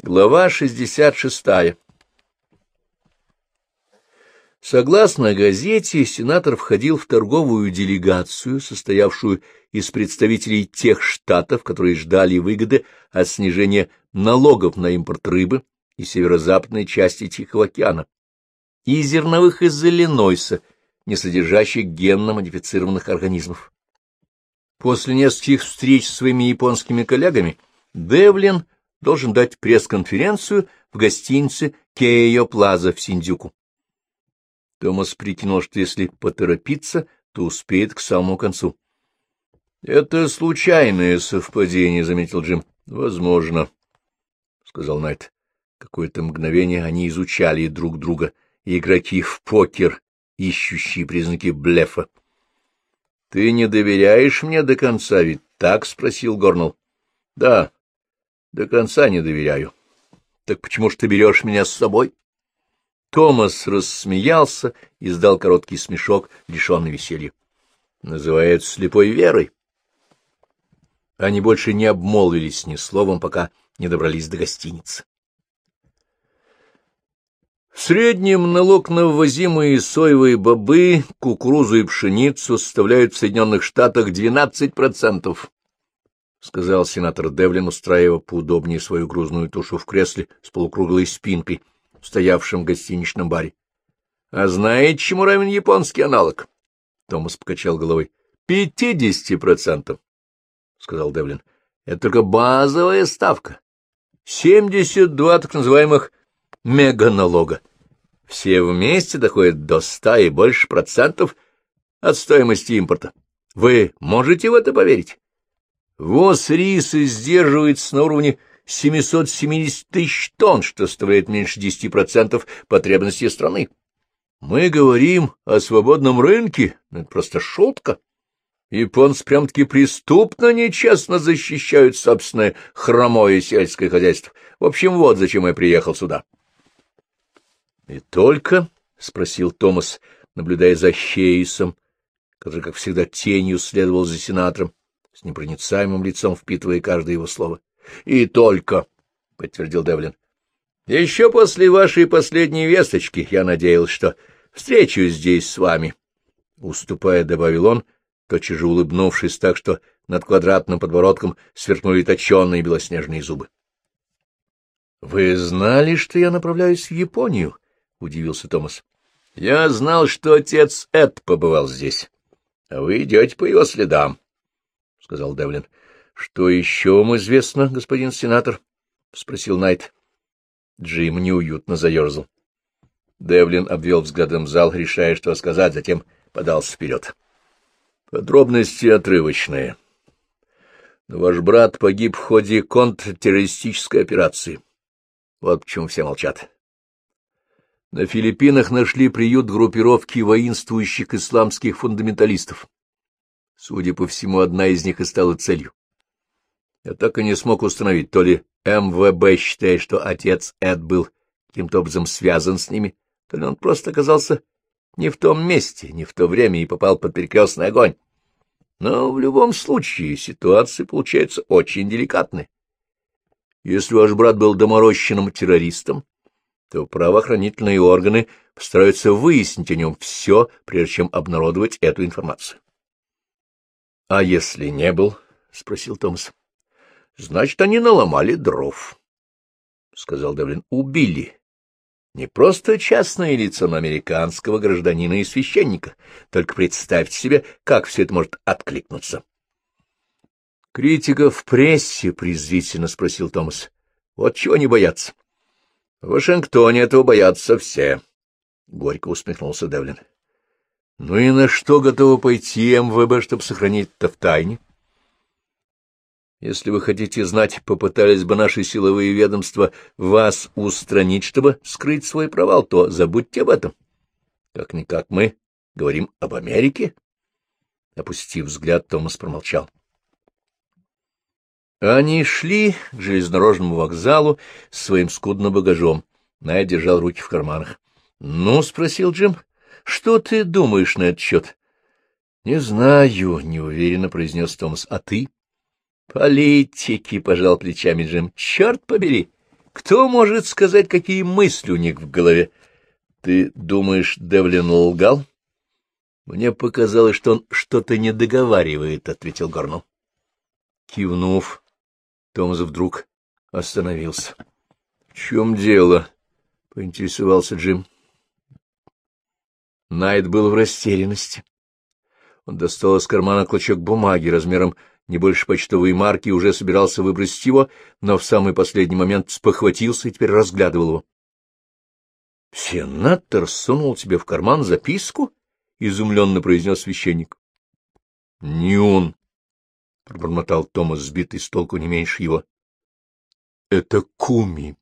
Глава 66. Согласно газете, сенатор входил в торговую делегацию, состоявшую из представителей тех штатов, которые ждали выгоды от снижения налогов на импорт рыбы из северо-западной части Тихого океана, и зерновых из Иллинойса, не содержащих генно-модифицированных организмов. После нескольких встреч с своими японскими коллегами Девлин должен дать пресс-конференцию в гостинице Кейо Плаза в Синдзюку. Томас прикинул, что если поторопиться, то успеет к самому концу. — Это случайное совпадение, — заметил Джим. — Возможно, — сказал Найт. Какое-то мгновение они изучали друг друга, игроки в покер, ищущие признаки блефа. — Ты не доверяешь мне до конца, ведь так? — спросил Горнелл. — Да, до конца не доверяю. Так почему ж ты берешь меня с собой? Томас рассмеялся и издал короткий смешок, лишенный веселья. Называется слепой верой. Они больше не обмолвились ни словом, пока не добрались до гостиницы. В среднем налог на ввозимые соевые бобы, кукурузу и пшеницу составляет в Соединенных Штатах 12%. — сказал сенатор Девлин, устраивая поудобнее свою грузную тушу в кресле с полукруглой спинкой, в гостиничном баре. — А знаете, чему равен японский аналог? Томас покачал головой. — Пятидесяти процентов, — сказал Девлин. — Это только базовая ставка. Семьдесят два так называемых меганалога. Все вместе доходят до ста и больше процентов от стоимости импорта. Вы можете в это поверить? Воз риса сдерживается на уровне 770 тысяч тонн, что составляет меньше 10% потребностей страны. Мы говорим о свободном рынке, но это просто шутка. Японцы прям-таки преступно нечестно защищают собственное хромое сельское хозяйство. В общем, вот зачем я приехал сюда. — И только? — спросил Томас, наблюдая за Хейсом, который, как всегда, тенью следовал за сенатором с непроницаемым лицом впитывая каждое его слово. — И только, — подтвердил Девлин. — Еще после вашей последней весточки я надеялся, что встречусь здесь с вами. Уступая, добавил он, тотчас же улыбнувшись так, что над квадратным подбородком сверкнули точенные белоснежные зубы. — Вы знали, что я направляюсь в Японию? — удивился Томас. — Я знал, что отец Эд побывал здесь, а вы идете по его следам. — сказал Девлин. — Что еще вам известно, господин сенатор? — спросил Найт. Джим неуютно заерзал. Девлин обвел взглядом зал, решая, что сказать, затем подался вперед. — Подробности отрывочные. Но ваш брат погиб в ходе контртеррористической операции. Вот почему все молчат. На Филиппинах нашли приют группировки воинствующих исламских фундаменталистов. Судя по всему, одна из них и стала целью. Я так и не смог установить, то ли МВБ считает, что отец Эд был каким-то образом связан с ними, то ли он просто оказался не в том месте, не в то время и попал под перекрестный огонь. Но в любом случае ситуация получается очень деликатной. Если ваш брат был доморощенным террористом, то правоохранительные органы постараются выяснить о нем все, прежде чем обнародовать эту информацию. — А если не был? — спросил Томас. — Значит, они наломали дров, — сказал Девлин. — Убили. Не просто частное лицо, но американского гражданина и священника. Только представьте себе, как все это может откликнуться. — Критика в прессе, — презрительно спросил Томас. — Вот чего не боятся. — В Вашингтоне этого боятся все, — горько усмехнулся Девлин. Ну и на что готовы пойти МВБ, чтобы сохранить это в тайне? Если вы хотите знать, попытались бы наши силовые ведомства вас устранить, чтобы скрыть свой провал, то забудьте об этом. Как-никак мы говорим об Америке. Опустив взгляд, Томас промолчал. Они шли к железнодорожному вокзалу с своим скудным багажом. Найя держал руки в карманах. — Ну, — спросил Джим, что ты думаешь на этот счет? — Не знаю, — неуверенно произнес Томас. — А ты? — Политики, — пожал плечами Джим. — Черт побери! Кто может сказать, какие мысли у них в голове? Ты думаешь, Девлин лгал? Мне показалось, что он что-то не договаривает, ответил Горнул. Кивнув, Томас вдруг остановился. — В чем дело? — поинтересовался Джим. Найт был в растерянности. Он достал из кармана клочок бумаги размером не больше почтовой марки и уже собирался выбросить его, но в самый последний момент спохватился и теперь разглядывал его. — Сенатор сунул тебе в карман записку? — изумленно произнес священник. — Не он, — пробормотал Томас, сбитый с толку не меньше его. — Это Куми,